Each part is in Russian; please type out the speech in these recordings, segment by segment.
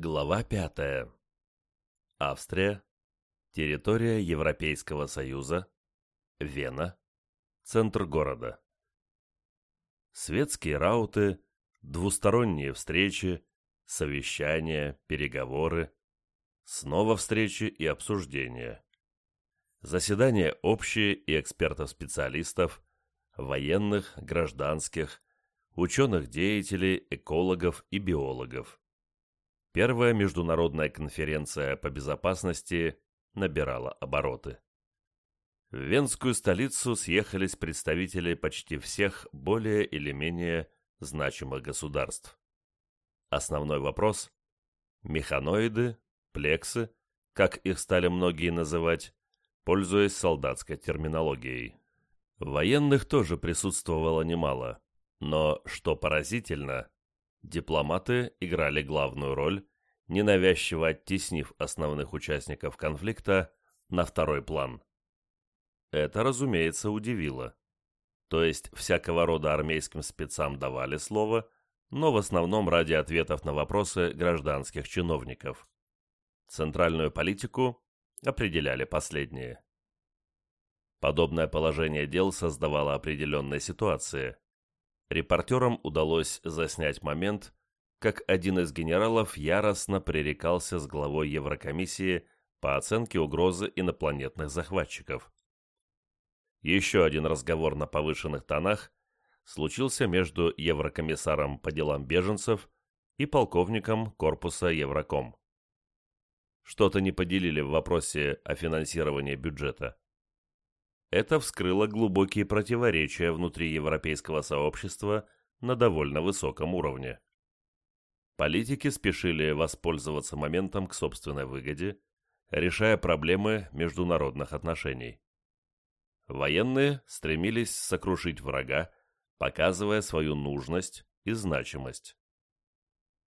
Глава пятая. Австрия. Территория Европейского Союза. Вена. Центр города. Светские рауты, двусторонние встречи, совещания, переговоры, снова встречи и обсуждения. Заседания общие и экспертов-специалистов, военных, гражданских, ученых-деятелей, экологов и биологов Первая международная конференция по безопасности набирала обороты. В Венскую столицу съехались представители почти всех более или менее значимых государств. Основной вопрос – механоиды, плексы, как их стали многие называть, пользуясь солдатской терминологией. Военных тоже присутствовало немало, но, что поразительно, Дипломаты играли главную роль, ненавязчиво оттеснив основных участников конфликта на второй план. Это, разумеется, удивило. То есть всякого рода армейским спецам давали слово, но в основном ради ответов на вопросы гражданских чиновников. Центральную политику определяли последние. Подобное положение дел создавало определенные ситуации. Репортерам удалось заснять момент, как один из генералов яростно пререкался с главой Еврокомиссии по оценке угрозы инопланетных захватчиков. Еще один разговор на повышенных тонах случился между еврокомиссаром по делам беженцев и полковником корпуса Евроком. Что-то не поделили в вопросе о финансировании бюджета. Это вскрыло глубокие противоречия внутри европейского сообщества на довольно высоком уровне. Политики спешили воспользоваться моментом к собственной выгоде, решая проблемы международных отношений. Военные стремились сокрушить врага, показывая свою нужность и значимость.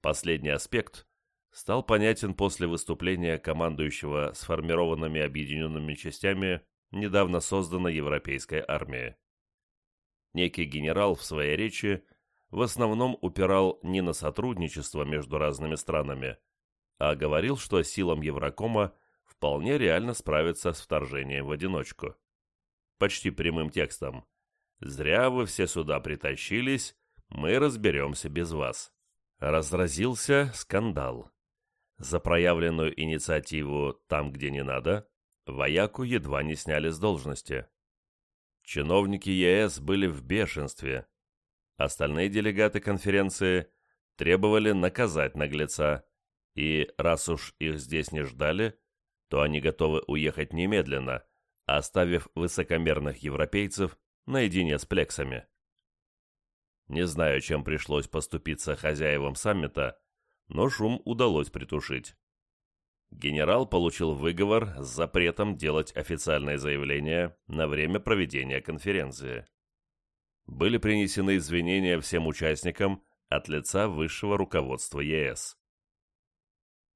Последний аспект стал понятен после выступления командующего сформированными объединенными частями недавно созданной европейской армии. Некий генерал в своей речи в основном упирал не на сотрудничество между разными странами, а говорил, что силам Еврокома вполне реально справиться с вторжением в одиночку. Почти прямым текстом. «Зря вы все сюда притащились, мы разберемся без вас». Разразился скандал. За проявленную инициативу там, где не надо, вояку едва не сняли с должности. Чиновники ЕС были в бешенстве. Остальные делегаты конференции требовали наказать наглеца, и раз уж их здесь не ждали, то они готовы уехать немедленно, оставив высокомерных европейцев наедине с плексами. Не знаю, чем пришлось поступиться хозяевам саммита, но шум удалось притушить генерал получил выговор с запретом делать официальные заявления на время проведения конференции. Были принесены извинения всем участникам от лица высшего руководства ЕС.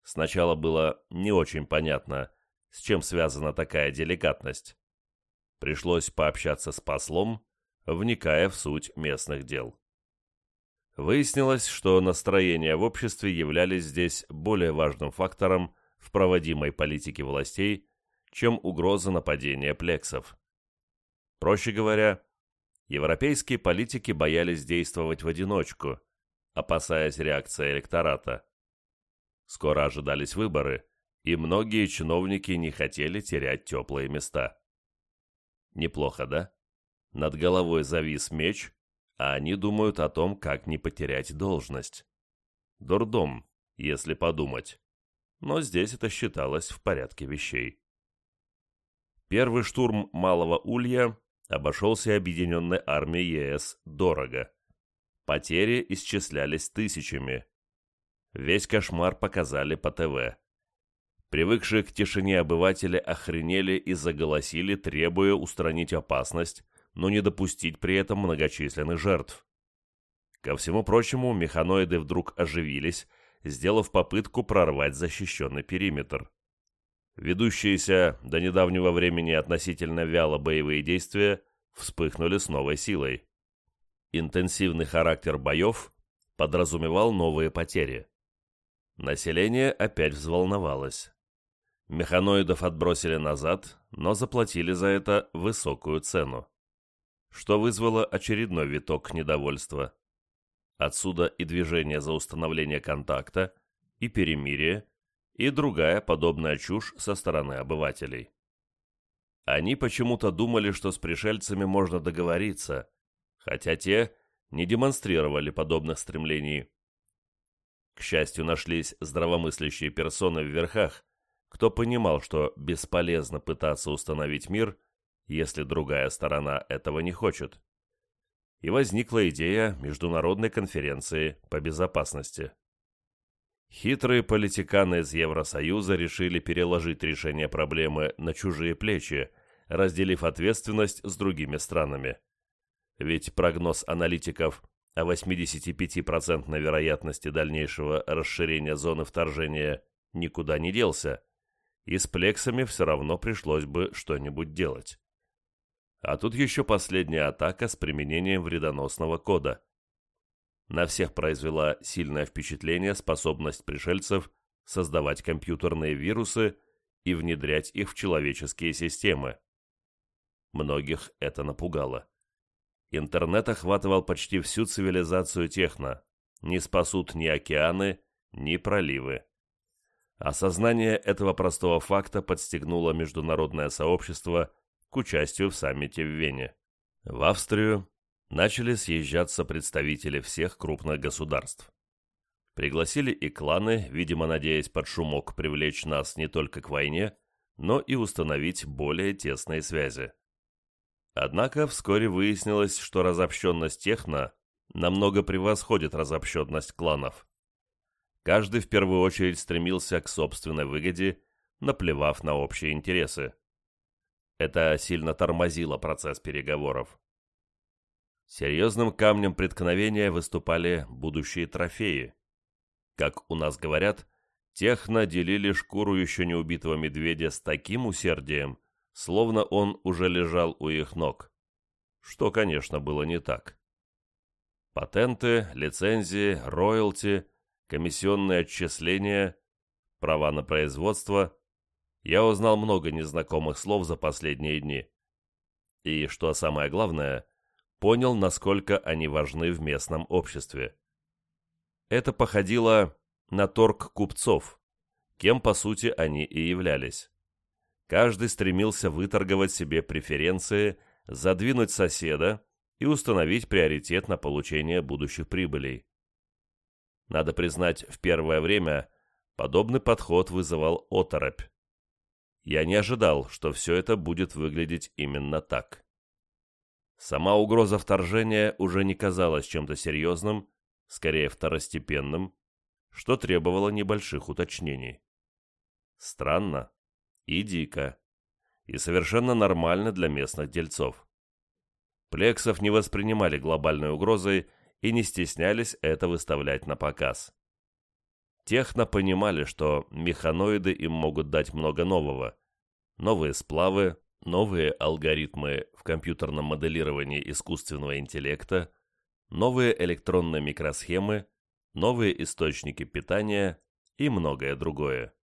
Сначала было не очень понятно, с чем связана такая деликатность. Пришлось пообщаться с послом, вникая в суть местных дел. Выяснилось, что настроения в обществе являлись здесь более важным фактором, в проводимой политике властей, чем угроза нападения плексов. Проще говоря, европейские политики боялись действовать в одиночку, опасаясь реакции электората. Скоро ожидались выборы, и многие чиновники не хотели терять теплые места. Неплохо, да? Над головой завис меч, а они думают о том, как не потерять должность. Дурдом, если подумать но здесь это считалось в порядке вещей. Первый штурм Малого Улья обошелся объединенной армии ЕС дорого. Потери исчислялись тысячами. Весь кошмар показали по ТВ. Привыкшие к тишине обыватели охренели и заголосили, требуя устранить опасность, но не допустить при этом многочисленных жертв. Ко всему прочему, механоиды вдруг оживились сделав попытку прорвать защищенный периметр. Ведущиеся до недавнего времени относительно вяло боевые действия вспыхнули с новой силой. Интенсивный характер боев подразумевал новые потери. Население опять взволновалось. Механоидов отбросили назад, но заплатили за это высокую цену, что вызвало очередной виток недовольства. Отсюда и движение за установление контакта, и перемирие, и другая подобная чушь со стороны обывателей. Они почему-то думали, что с пришельцами можно договориться, хотя те не демонстрировали подобных стремлений. К счастью, нашлись здравомыслящие персоны в верхах, кто понимал, что бесполезно пытаться установить мир, если другая сторона этого не хочет. И возникла идея Международной конференции по безопасности. Хитрые политиканы из Евросоюза решили переложить решение проблемы на чужие плечи, разделив ответственность с другими странами. Ведь прогноз аналитиков о 85% вероятности дальнейшего расширения зоны вторжения никуда не делся, и с плексами все равно пришлось бы что-нибудь делать. А тут еще последняя атака с применением вредоносного кода. На всех произвела сильное впечатление способность пришельцев создавать компьютерные вирусы и внедрять их в человеческие системы. Многих это напугало. Интернет охватывал почти всю цивилизацию техно. Не спасут ни океаны, ни проливы. Осознание этого простого факта подстегнуло международное сообщество участию в саммите в Вене. В Австрию начали съезжаться представители всех крупных государств. Пригласили и кланы, видимо, надеясь под шумок привлечь нас не только к войне, но и установить более тесные связи. Однако вскоре выяснилось, что разобщенность техно намного превосходит разобщенность кланов. Каждый в первую очередь стремился к собственной выгоде, наплевав на общие интересы. Это сильно тормозило процесс переговоров. Серьезным камнем преткновения выступали будущие трофеи. Как у нас говорят, техно делили шкуру еще не убитого медведя с таким усердием, словно он уже лежал у их ног. Что, конечно, было не так. Патенты, лицензии, роялти комиссионные отчисления, права на производство. Я узнал много незнакомых слов за последние дни. И, что самое главное, понял, насколько они важны в местном обществе. Это походило на торг купцов, кем, по сути, они и являлись. Каждый стремился выторговать себе преференции, задвинуть соседа и установить приоритет на получение будущих прибылей. Надо признать, в первое время подобный подход вызывал оторопь. Я не ожидал, что все это будет выглядеть именно так. Сама угроза вторжения уже не казалась чем-то серьезным, скорее второстепенным, что требовало небольших уточнений. Странно и дико, и совершенно нормально для местных дельцов. Плексов не воспринимали глобальной угрозой и не стеснялись это выставлять на показ. Техно понимали, что механоиды им могут дать много нового. Новые сплавы, новые алгоритмы в компьютерном моделировании искусственного интеллекта, новые электронные микросхемы, новые источники питания и многое другое.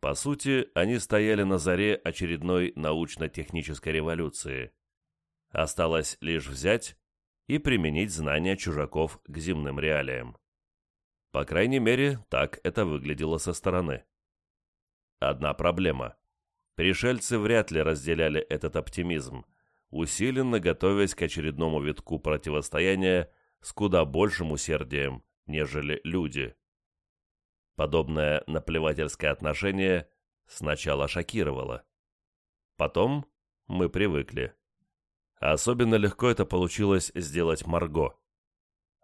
По сути, они стояли на заре очередной научно-технической революции. Осталось лишь взять и применить знания чужаков к земным реалиям. По крайней мере, так это выглядело со стороны. Одна проблема. Пришельцы вряд ли разделяли этот оптимизм, усиленно готовясь к очередному витку противостояния с куда большим усердием, нежели люди. Подобное наплевательское отношение сначала шокировало. Потом мы привыкли. Особенно легко это получилось сделать Марго.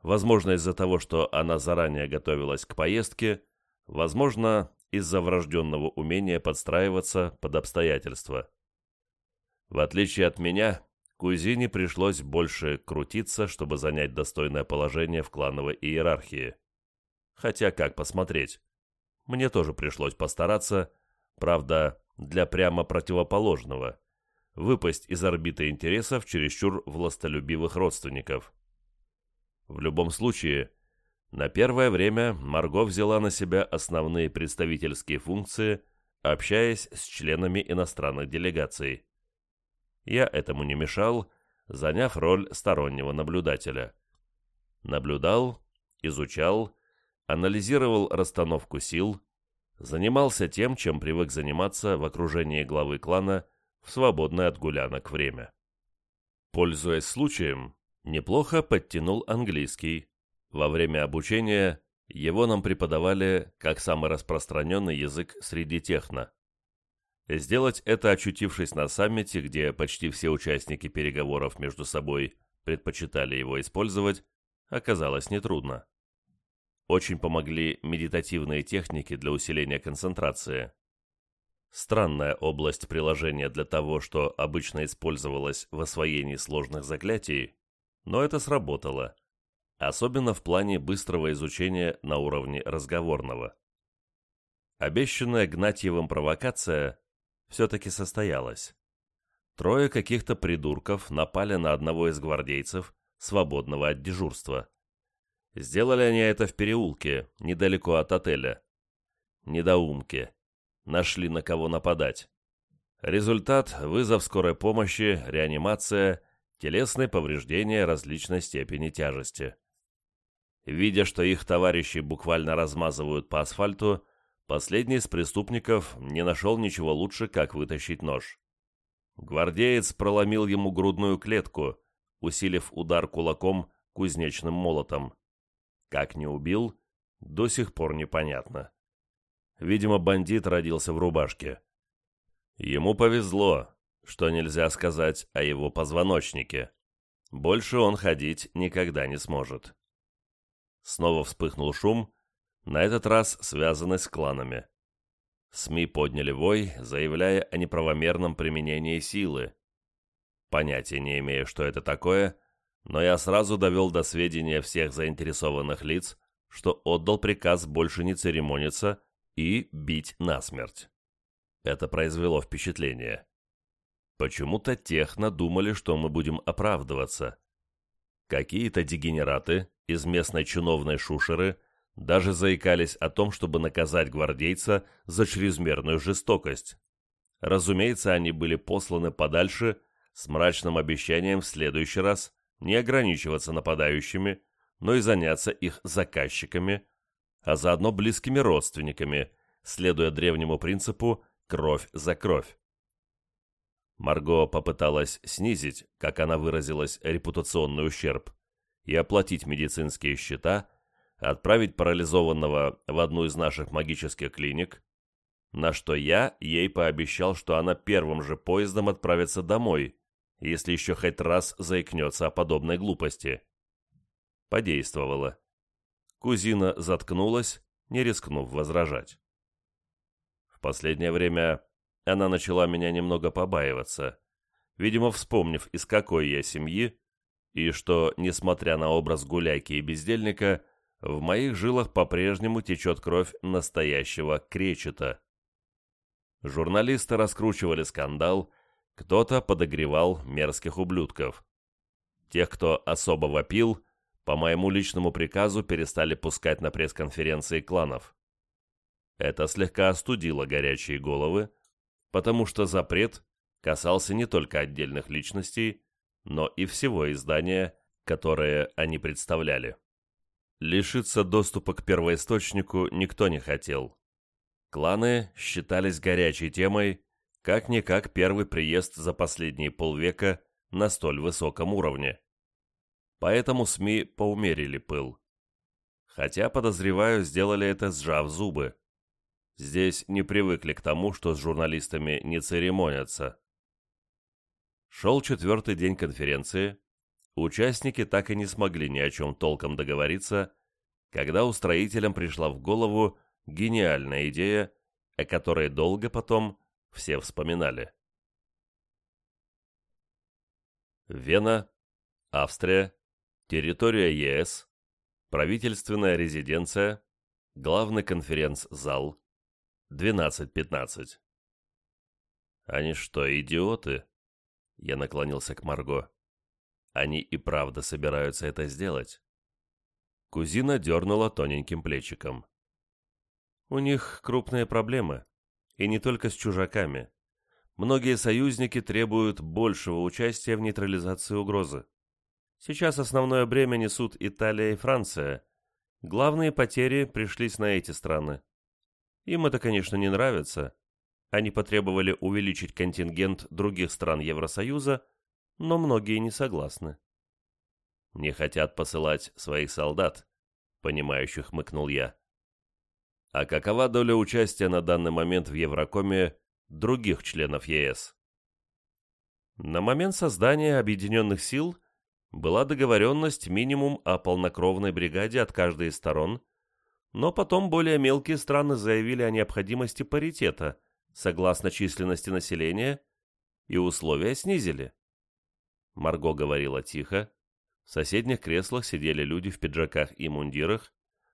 Возможно, из-за того, что она заранее готовилась к поездке, возможно, из-за врожденного умения подстраиваться под обстоятельства. В отличие от меня, кузине пришлось больше крутиться, чтобы занять достойное положение в клановой иерархии. Хотя, как посмотреть, мне тоже пришлось постараться, правда, для прямо противоположного – выпасть из орбиты интересов чересчур властолюбивых родственников. В любом случае, На первое время Марго взяла на себя основные представительские функции, общаясь с членами иностранных делегаций. Я этому не мешал, заняв роль стороннего наблюдателя. Наблюдал, изучал, анализировал расстановку сил, занимался тем, чем привык заниматься в окружении главы клана в свободное от гулянок время. Пользуясь случаем, неплохо подтянул английский. Во время обучения его нам преподавали как самый распространенный язык среди техно. Сделать это, очутившись на саммите, где почти все участники переговоров между собой предпочитали его использовать, оказалось нетрудно. Очень помогли медитативные техники для усиления концентрации. Странная область приложения для того, что обычно использовалось в освоении сложных заклятий, но это сработало, особенно в плане быстрого изучения на уровне разговорного. Обещанная Гнатьевым провокация все-таки состоялась. Трое каких-то придурков напали на одного из гвардейцев, свободного от дежурства. Сделали они это в переулке, недалеко от отеля. Недоумки нашли на кого нападать. Результат – вызов скорой помощи, реанимация, телесные повреждения различной степени тяжести. Видя, что их товарищи буквально размазывают по асфальту, последний из преступников не нашел ничего лучше, как вытащить нож. Гвардеец проломил ему грудную клетку, усилив удар кулаком кузнечным молотом. Как не убил, до сих пор непонятно. Видимо, бандит родился в рубашке. Ему повезло, что нельзя сказать о его позвоночнике. Больше он ходить никогда не сможет. Снова вспыхнул шум, на этот раз связанный с кланами. СМИ подняли вой, заявляя о неправомерном применении силы. Понятия не имею, что это такое, но я сразу довел до сведения всех заинтересованных лиц, что отдал приказ больше не церемониться и бить насмерть. Это произвело впечатление. Почему-то техно думали, что мы будем оправдываться. Какие-то дегенераты из местной чиновной шушеры даже заикались о том, чтобы наказать гвардейца за чрезмерную жестокость. Разумеется, они были посланы подальше с мрачным обещанием в следующий раз не ограничиваться нападающими, но и заняться их заказчиками, а заодно близкими родственниками, следуя древнему принципу «кровь за кровь». Марго попыталась снизить, как она выразилась, репутационный ущерб и оплатить медицинские счета, отправить парализованного в одну из наших магических клиник, на что я ей пообещал, что она первым же поездом отправится домой, если еще хоть раз заикнется о подобной глупости. Подействовало. Кузина заткнулась, не рискнув возражать. В последнее время она начала меня немного побаиваться, видимо, вспомнив, из какой я семьи, и что, несмотря на образ гуляйки и бездельника, в моих жилах по-прежнему течет кровь настоящего кречета. Журналисты раскручивали скандал, кто-то подогревал мерзких ублюдков. Тех, кто особо вопил, по моему личному приказу перестали пускать на пресс-конференции кланов. Это слегка остудило горячие головы, потому что запрет касался не только отдельных личностей, но и всего издания, которое они представляли. Лишиться доступа к первоисточнику никто не хотел. Кланы считались горячей темой, как-никак первый приезд за последние полвека на столь высоком уровне. Поэтому СМИ поумерили пыл. Хотя, подозреваю, сделали это сжав зубы. Здесь не привыкли к тому, что с журналистами не церемонятся. Шел четвертый день конференции. Участники так и не смогли ни о чем толком договориться, когда устроителям пришла в голову гениальная идея, о которой долго потом все вспоминали. Вена, Австрия, территория ЕС, правительственная резиденция, главный конференц-зал, 12.15. «Они что, идиоты?» Я наклонился к Марго. «Они и правда собираются это сделать?» Кузина дернула тоненьким плечиком. У них крупные проблемы. И не только с чужаками. Многие союзники требуют большего участия в нейтрализации угрозы. Сейчас основное бремя несут Италия и Франция. Главные потери пришлись на эти страны. Им это, конечно, не нравится. Они потребовали увеличить контингент других стран Евросоюза, но многие не согласны. «Не хотят посылать своих солдат», — понимающих хмыкнул я. «А какова доля участия на данный момент в Еврокоме других членов ЕС?» На момент создания Объединенных сил – была договоренность минимум о полнокровной бригаде от каждой из сторон, но потом более мелкие страны заявили о необходимости паритета согласно численности населения и условия снизили. Марго говорила тихо, в соседних креслах сидели люди в пиджаках и мундирах,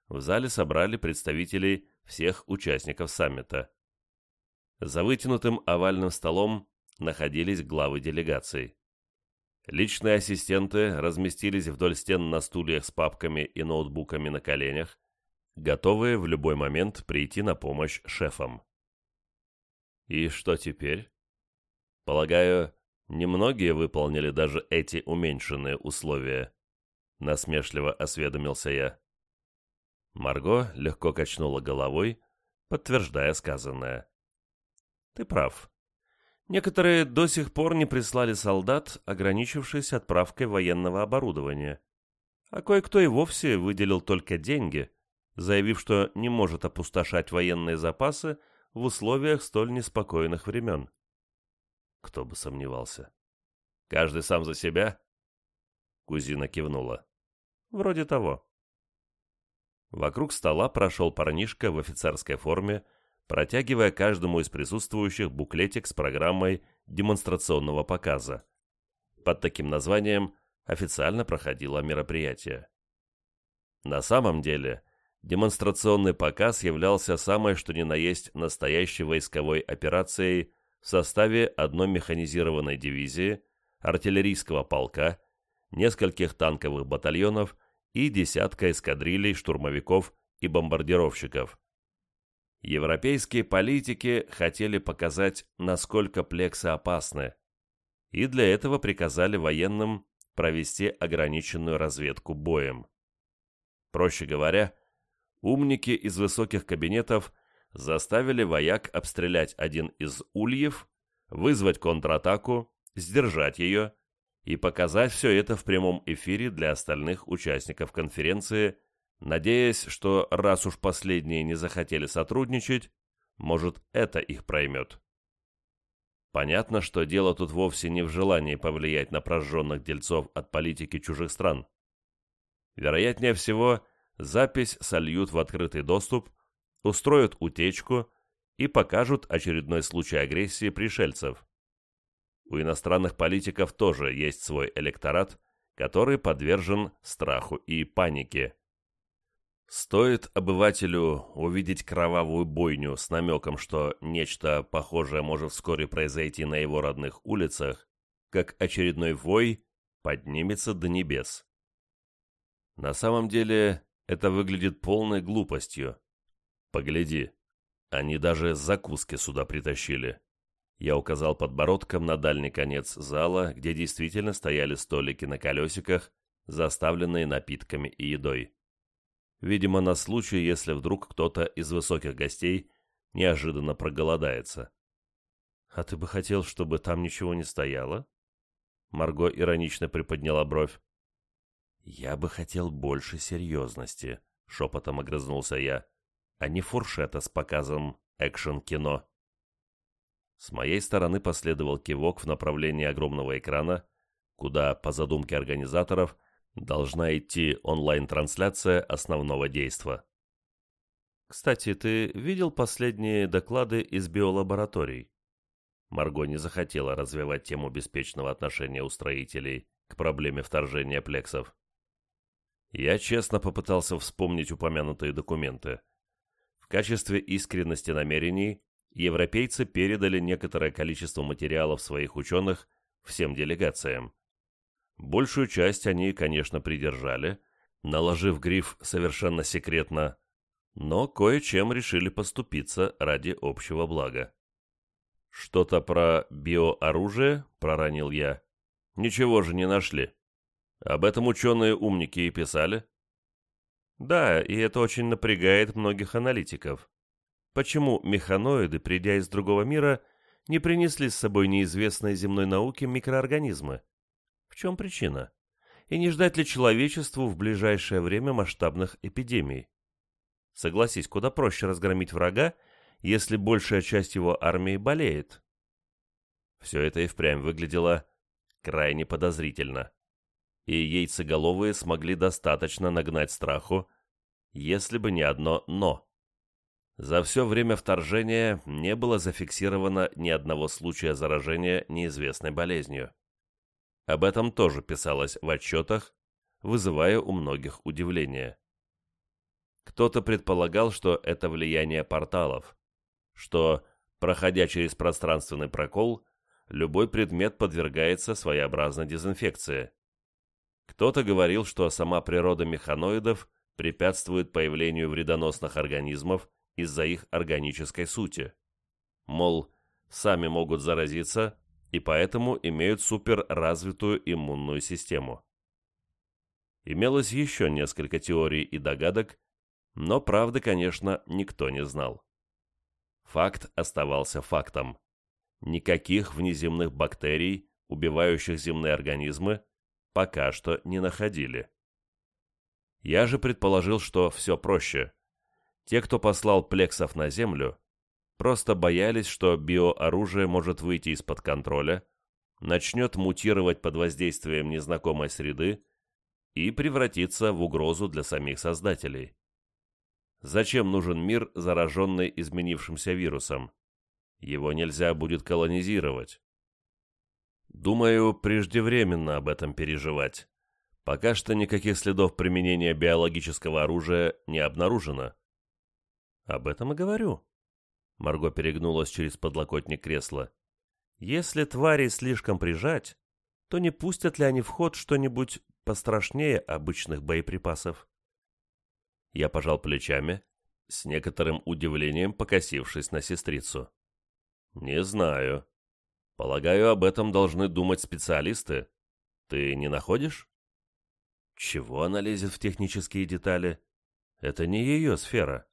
в зале собрали представителей всех участников саммита. За вытянутым овальным столом находились главы делегаций. Личные ассистенты разместились вдоль стен на стульях с папками и ноутбуками на коленях, готовые в любой момент прийти на помощь шефам. И что теперь? Полагаю, немногие выполнили даже эти уменьшенные условия, насмешливо осведомился я. Марго легко качнула головой, подтверждая сказанное. Ты прав. Некоторые до сих пор не прислали солдат, ограничившись отправкой военного оборудования. А кое-кто и вовсе выделил только деньги, заявив, что не может опустошать военные запасы в условиях столь неспокойных времен. Кто бы сомневался. Каждый сам за себя? Кузина кивнула. Вроде того. Вокруг стола прошел парнишка в офицерской форме протягивая каждому из присутствующих буклетик с программой демонстрационного показа. Под таким названием официально проходило мероприятие. На самом деле, демонстрационный показ являлся самой что ни на есть настоящей войсковой операцией в составе одной механизированной дивизии, артиллерийского полка, нескольких танковых батальонов и десятка эскадрилей штурмовиков и бомбардировщиков. Европейские политики хотели показать, насколько плексы опасны, и для этого приказали военным провести ограниченную разведку боем. Проще говоря, умники из высоких кабинетов заставили вояк обстрелять один из ульев, вызвать контратаку, сдержать ее и показать все это в прямом эфире для остальных участников конференции надеясь, что раз уж последние не захотели сотрудничать, может, это их проймет. Понятно, что дело тут вовсе не в желании повлиять на прожженных дельцов от политики чужих стран. Вероятнее всего, запись сольют в открытый доступ, устроят утечку и покажут очередной случай агрессии пришельцев. У иностранных политиков тоже есть свой электорат, который подвержен страху и панике. Стоит обывателю увидеть кровавую бойню с намеком, что нечто похожее может вскоре произойти на его родных улицах, как очередной вой поднимется до небес. На самом деле это выглядит полной глупостью. Погляди, они даже закуски сюда притащили. Я указал подбородком на дальний конец зала, где действительно стояли столики на колесиках, заставленные напитками и едой видимо, на случай, если вдруг кто-то из высоких гостей неожиданно проголодается. «А ты бы хотел, чтобы там ничего не стояло?» Марго иронично приподняла бровь. «Я бы хотел больше серьезности», — шепотом огрызнулся я, «а не фуршета с показом экшн-кино». С моей стороны последовал кивок в направлении огромного экрана, куда, по задумке организаторов, должна идти онлайн-трансляция основного действа. Кстати, ты видел последние доклады из биолабораторий? Марго не захотела развивать тему беспечного отношения устроителей к проблеме вторжения плексов. Я честно попытался вспомнить упомянутые документы. В качестве искренности намерений европейцы передали некоторое количество материалов своих ученых всем делегациям. Большую часть они, конечно, придержали, наложив гриф совершенно секретно, но кое-чем решили поступиться ради общего блага. «Что-то про биооружие?» — проронил я. «Ничего же не нашли. Об этом ученые-умники и писали». «Да, и это очень напрягает многих аналитиков. Почему механоиды, придя из другого мира, не принесли с собой неизвестные земной науке микроорганизмы? В чем причина? И не ждать ли человечеству в ближайшее время масштабных эпидемий? Согласись, куда проще разгромить врага, если большая часть его армии болеет. Все это и впрямь выглядело крайне подозрительно. И яйцеголовые смогли достаточно нагнать страху, если бы не одно «но». За все время вторжения не было зафиксировано ни одного случая заражения неизвестной болезнью. Об этом тоже писалось в отчетах, вызывая у многих удивление. Кто-то предполагал, что это влияние порталов, что, проходя через пространственный прокол, любой предмет подвергается своеобразной дезинфекции. Кто-то говорил, что сама природа механоидов препятствует появлению вредоносных организмов из-за их органической сути. Мол, сами могут заразиться и поэтому имеют суперразвитую иммунную систему. Имелось еще несколько теорий и догадок, но правды, конечно, никто не знал. Факт оставался фактом. Никаких внеземных бактерий, убивающих земные организмы, пока что не находили. Я же предположил, что все проще. Те, кто послал плексов на Землю, просто боялись, что биооружие может выйти из-под контроля, начнет мутировать под воздействием незнакомой среды и превратиться в угрозу для самих создателей. Зачем нужен мир, зараженный изменившимся вирусом? Его нельзя будет колонизировать. Думаю, преждевременно об этом переживать. Пока что никаких следов применения биологического оружия не обнаружено. Об этом и говорю. Марго перегнулась через подлокотник кресла. Если твари слишком прижать, то не пустят ли они в ход что-нибудь пострашнее обычных боеприпасов? Я пожал плечами, с некоторым удивлением покосившись на сестрицу. «Не знаю. Полагаю, об этом должны думать специалисты. Ты не находишь?» Чего она лезет в технические детали? Это не ее сфера.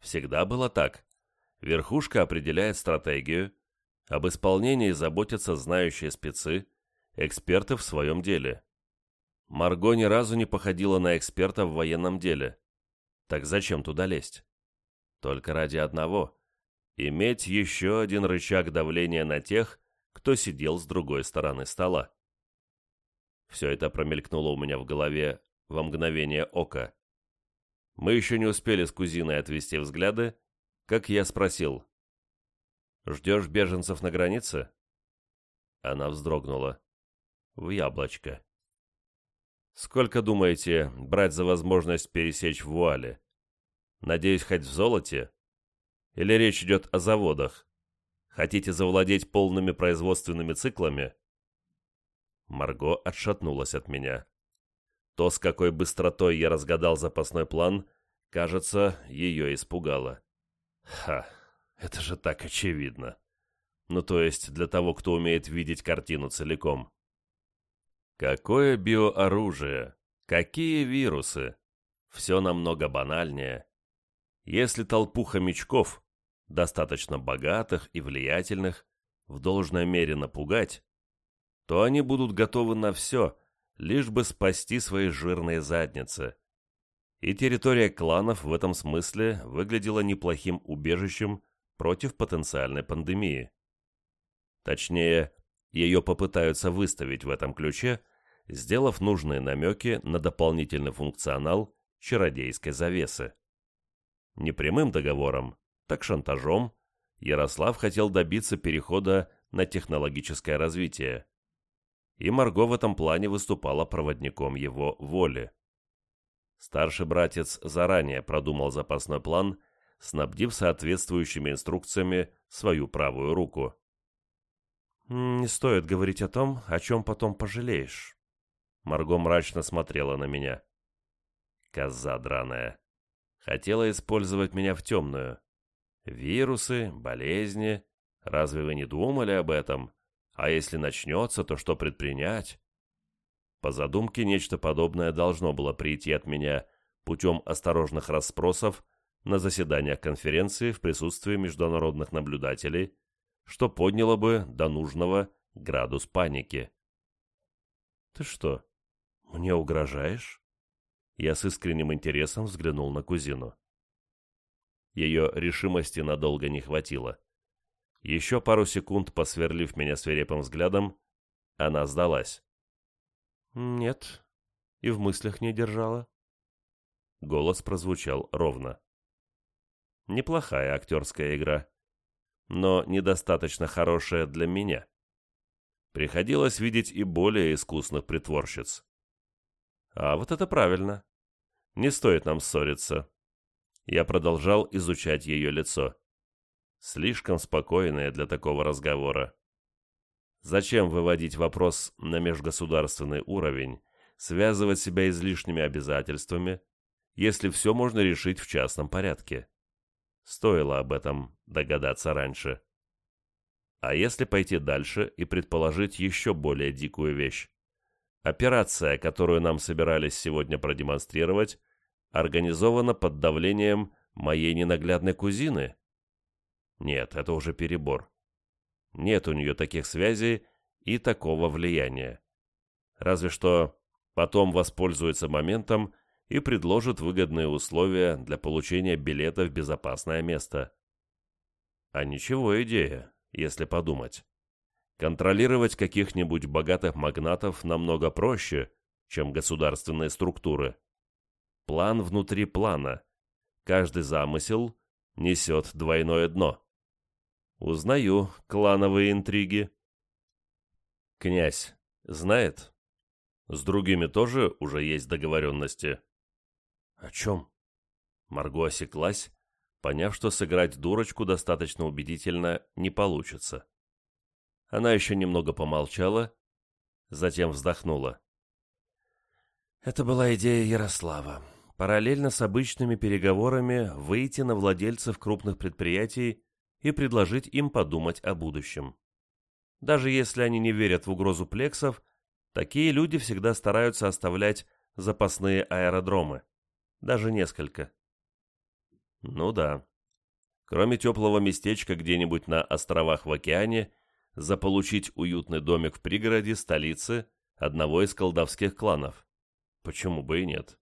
Всегда было так. Верхушка определяет стратегию, об исполнении заботятся знающие спецы, эксперты в своем деле. Марго ни разу не походила на эксперта в военном деле. Так зачем туда лезть? Только ради одного – иметь еще один рычаг давления на тех, кто сидел с другой стороны стола. Все это промелькнуло у меня в голове во мгновение ока. Мы еще не успели с кузиной отвести взгляды, как я спросил. «Ждешь беженцев на границе?» Она вздрогнула. «В яблочко». «Сколько, думаете, брать за возможность пересечь в вуале? Надеюсь, хоть в золоте? Или речь идет о заводах? Хотите завладеть полными производственными циклами?» Марго отшатнулась от меня. То, с какой быстротой я разгадал запасной план, кажется, ее испугало. Ха, это же так очевидно. Ну, то есть для того, кто умеет видеть картину целиком. Какое биооружие? Какие вирусы? Все намного банальнее. Если толпу хомячков, достаточно богатых и влиятельных, в должной мере напугать, то они будут готовы на все, лишь бы спасти свои жирные задницы. И территория кланов в этом смысле выглядела неплохим убежищем против потенциальной пандемии. Точнее, ее попытаются выставить в этом ключе, сделав нужные намеки на дополнительный функционал чародейской завесы. Не прямым договором, так шантажом Ярослав хотел добиться перехода на технологическое развитие. И Марго в этом плане выступала проводником его воли. Старший братец заранее продумал запасной план, снабдив соответствующими инструкциями свою правую руку. «Не стоит говорить о том, о чем потом пожалеешь». Марго мрачно смотрела на меня. Коза драная. Хотела использовать меня в темную. Вирусы, болезни. Разве вы не думали об этом? А если начнется, то что предпринять? По задумке, нечто подобное должно было прийти от меня путем осторожных расспросов на заседаниях конференции в присутствии международных наблюдателей, что подняло бы до нужного градус паники. «Ты что, мне угрожаешь?» Я с искренним интересом взглянул на кузину. Ее решимости надолго не хватило. Еще пару секунд посверлив меня свирепым взглядом, она сдалась. «Нет, и в мыслях не держала». Голос прозвучал ровно. Неплохая актерская игра, но недостаточно хорошая для меня. Приходилось видеть и более искусных притворщиц. А вот это правильно. Не стоит нам ссориться. Я продолжал изучать ее лицо. Слишком спокойное для такого разговора. Зачем выводить вопрос на межгосударственный уровень, связывать себя излишними обязательствами, если все можно решить в частном порядке? Стоило об этом догадаться раньше. А если пойти дальше и предположить еще более дикую вещь? Операция, которую нам собирались сегодня продемонстрировать, организована под давлением моей ненаглядной кузины? Нет, это уже перебор. Нет у нее таких связей и такого влияния. Разве что потом воспользуется моментом и предложит выгодные условия для получения билета в безопасное место. А ничего идея, если подумать. Контролировать каких-нибудь богатых магнатов намного проще, чем государственные структуры. План внутри плана. Каждый замысел несет двойное дно. Узнаю клановые интриги. Князь знает? С другими тоже уже есть договоренности. О чем? Марго осеклась, поняв, что сыграть дурочку достаточно убедительно не получится. Она еще немного помолчала, затем вздохнула. Это была идея Ярослава. Параллельно с обычными переговорами выйти на владельцев крупных предприятий и предложить им подумать о будущем. Даже если они не верят в угрозу плексов, такие люди всегда стараются оставлять запасные аэродромы. Даже несколько. Ну да. Кроме теплого местечка где-нибудь на островах в океане, заполучить уютный домик в пригороде столицы одного из колдовских кланов. Почему бы и нет?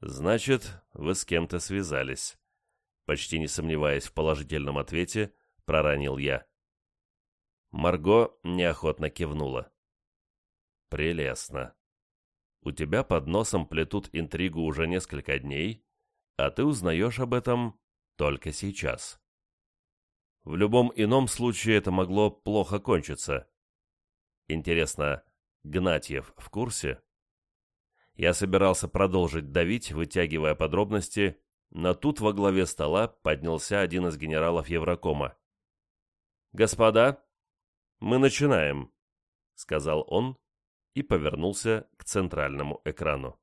Значит, вы с кем-то связались почти не сомневаясь в положительном ответе, проронил я. Марго неохотно кивнула. «Прелестно. У тебя под носом плетут интригу уже несколько дней, а ты узнаешь об этом только сейчас. В любом ином случае это могло плохо кончиться. Интересно, Гнатьев в курсе?» Я собирался продолжить давить, вытягивая подробности, но тут во главе стола поднялся один из генералов Еврокома. «Господа, мы начинаем», — сказал он и повернулся к центральному экрану.